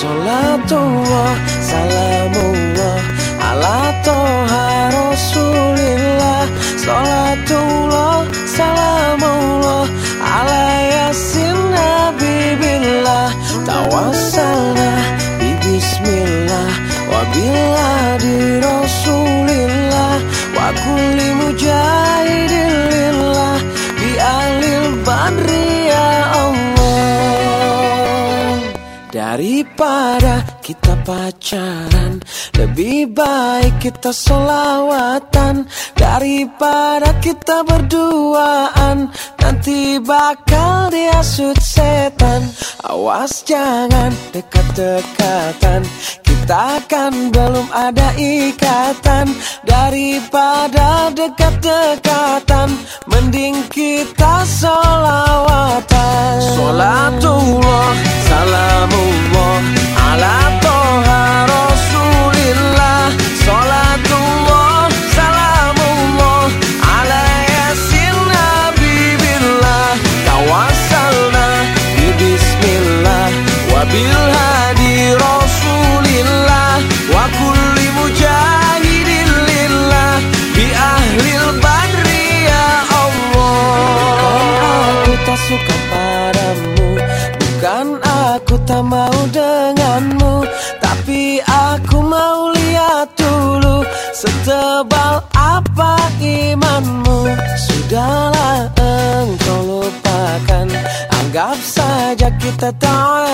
Salatullah salamullah ala toha rasulillah. Salatullah salamullah ala yasin nabibillah Tawassalna bi bismillah Wabillah di rasulillah. Wa kulli mujahidin Daripada kita pacaran Lebih baik kita selawatan. Daripada kita berduaan Nanti bakal diasut setan. Awas jangan dekat-dekatan Kita kan belum ada ikatan. Daripada dekat-dekatan Mending kita solawatan Salatullah, aku tak mau denganmu Tapi aku mau lihat dulu Setebal apa imanmu. Sudahlah engkau lupakan Anggap saja kita ta'arufan